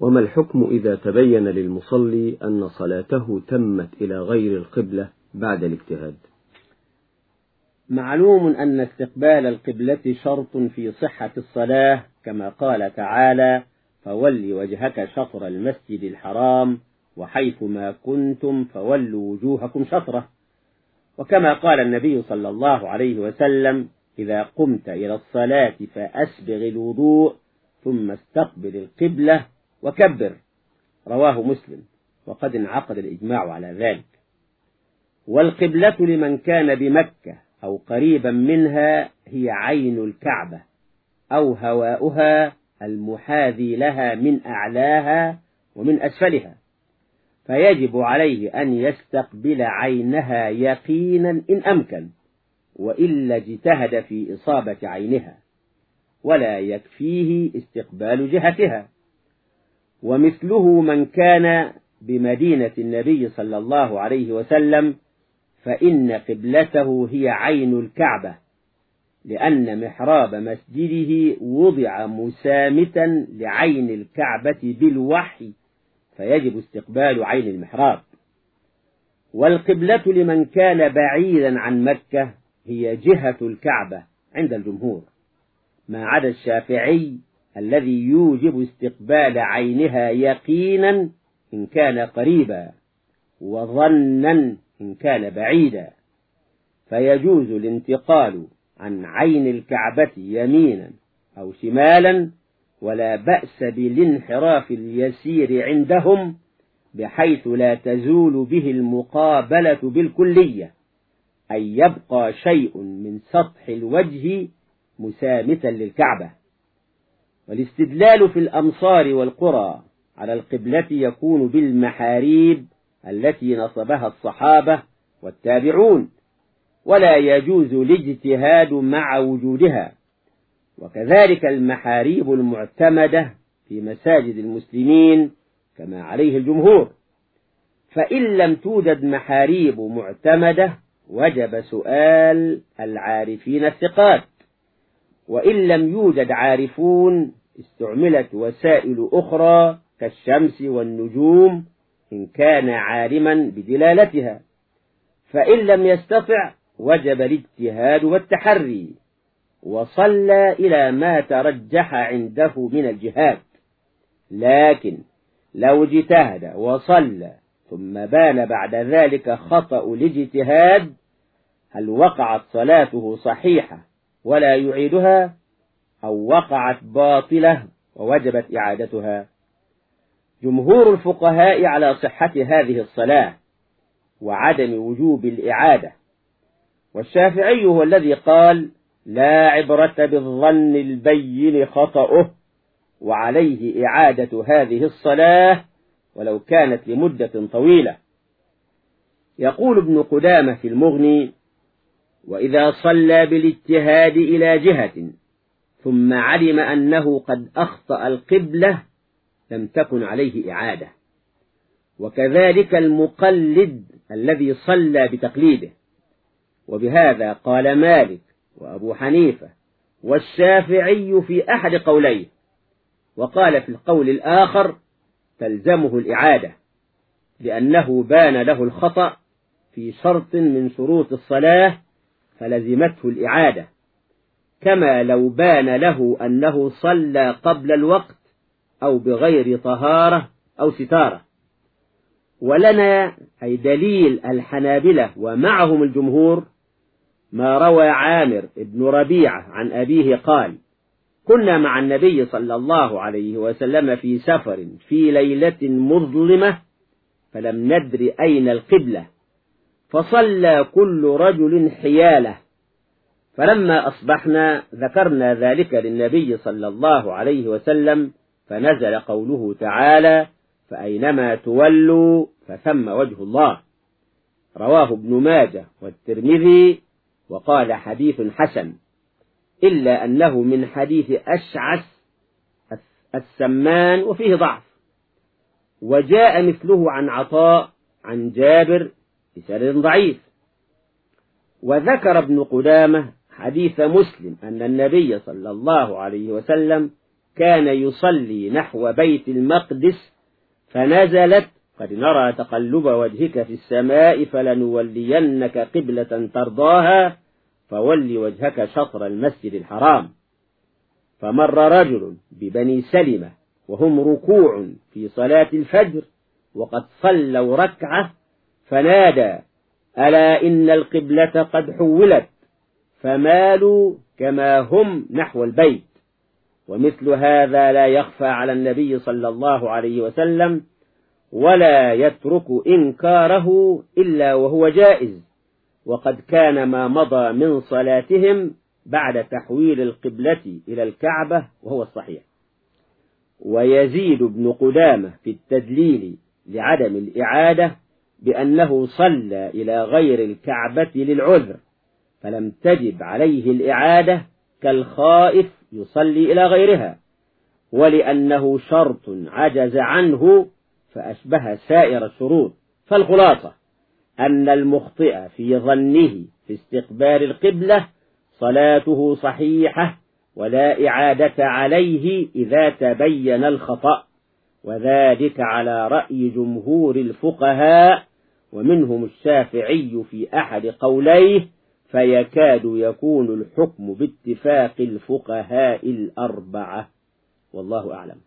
وما الحكم إذا تبين للمصلي أن صلاته تمت إلى غير القبلة بعد الاجتهاد؟ معلوم أن استقبال القبلة شرط في صحة الصلاة كما قال تعالى فول وجهك شطر المسجد الحرام وحيث ما كنتم فولوا وجوهكم شطره. وكما قال النبي صلى الله عليه وسلم إذا قمت إلى الصلاة فأسبغ الوضوء ثم استقبل القبلة وكبر. رواه مسلم. وقد انعقد الإجماع على ذلك. والقبلة لمن كان بمكة أو قريبا منها هي عين الكعبة أو هواؤها المحاذي لها من أعلاها ومن أسفلها. فيجب عليه أن يستقبل عينها يقينا إن أمكن وإلا اجتهد في إصابة عينها ولا يكفيه استقبال جهتها. ومثله من كان بمدينة النبي صلى الله عليه وسلم فإن قبلته هي عين الكعبة لأن محراب مسجده وضع مسامتا لعين الكعبة بالوحي فيجب استقبال عين المحراب. والقبلة لمن كان بعيدا عن مكة هي جهة الكعبة عند الجمهور ما عدا الشافعي الذي يوجب استقبال عينها يقينا إن كان قريبا وظنا إن كان بعيدا. فيجوز الانتقال عن عين الكعبة يمينا أو شمالا ولا بأس بالانحراف اليسير عندهم بحيث لا تزول به المقابلة بالكلية أن يبقى شيء من سطح الوجه مسامتا للكعبة. والاستدلال في الأمصار والقرى على القبلة يكون بالمحاريب التي نصبها الصحابة والتابعون ولا يجوز الاجتهاد مع وجودها. وكذلك المحاريب المعتمدة في مساجد المسلمين كما عليه الجمهور. فإن لم توجد محاريب معتمدة وجب سؤال العارفين الثقات. وإن لم يوجد عارفون استعملت وسائل أخرى كالشمس والنجوم إن كان عالما بدلالتها. فإن لم يستطع وجب الاجتهاد والتحري وصلى إلى ما ترجح عنده من الجهاد. لكن لو اجتهد وصلى ثم بان بعد ذلك خطأ الاجتهاد هل وقعت صلاته صحيحة ولا يعيدها؟ أو وقعت باطلة ووجبت إعادتها. جمهور الفقهاء على صحة هذه الصلاة وعدم وجوب الإعادة. والشافعي هو الذي قال لا عبرة بالظن البين خطأه وعليه إعادة هذه الصلاة ولو كانت لمدة طويلة يقول ابن قدامة في المغني وإذا صلى بالإجتهاد إلى جهة ثم علم أنه قد أخطأ القبلة لم تكن عليه إعادة. وكذلك المقلد الذي صلى بتقليده. وبهذا قال مالك وأبو حنيفة والشافعي في أحد قوليه. وقال في القول الآخر تلزمه الإعادة لأنه بان له الخطأ في شرط من شروط الصلاة فلزمته الإعادة. كما لو بان له أنه صلى قبل الوقت أو بغير طهارة أو ستارة. ولنا أي دليل الحنابلة ومعهم الجمهور ما روى عامر بن ربيعة عن أبيه قال كنا مع النبي صلى الله عليه وسلم في سفر في ليلة مظلمة فلم ندر أين القبلة فصلى كل رجل حياله فلما أصبحنا ذكرنا ذلك للنبي صلى الله عليه وسلم فنزل قوله تعالى فأينما تولوا فثم وجه الله رواه ابن ماجه والترمذي وقال حديث حسن إلا أنه من حديث أشعث السمان وفيه ضعف. وجاء مثله عن عطاء عن جابر بسند ضعيف. وذكر ابن قدامة حديث مسلم أن النبي صلى الله عليه وسلم كان يصلي نحو بيت المقدس فنزلت قد نرى تقلب وجهك في السماء فلنولينك قبلة ترضاها فول وجهك شطر المسجد الحرام. فمر رجل ببني سلمة وهم ركوع في صلاة الفجر وقد صلوا ركعة فنادى ألا إن القبلة قد حولت؟ فمالوا كما هم نحو البيت. ومثل هذا لا يخفى على النبي صلى الله عليه وسلم ولا يترك إنكاره إلا وهو جائز. وقد كان ما مضى من صلاتهم بعد تحويل القبلة إلى الكعبة وهو الصحيح. ويزيد ابن قدامة في التدليل لعدم الإعادة بأنه صلى إلى غير الكعبة للعذر. فلم تجب عليه الإعادة كالخائف يصلي إلى غيرها. ولأنه شرط عجز عنه فأشبه سائر الشروط. فالخلاصة أن المخطئ في ظنه في استقبال القبلة صلاته صحيحة ولا إعادة عليه إذا تبين الخطأ وذلك على رأي جمهور الفقهاء ومنهم الشافعي في أحد قوليه فيكاد يكون الحكم باتفاق الفقهاء الأربعة. والله أعلم.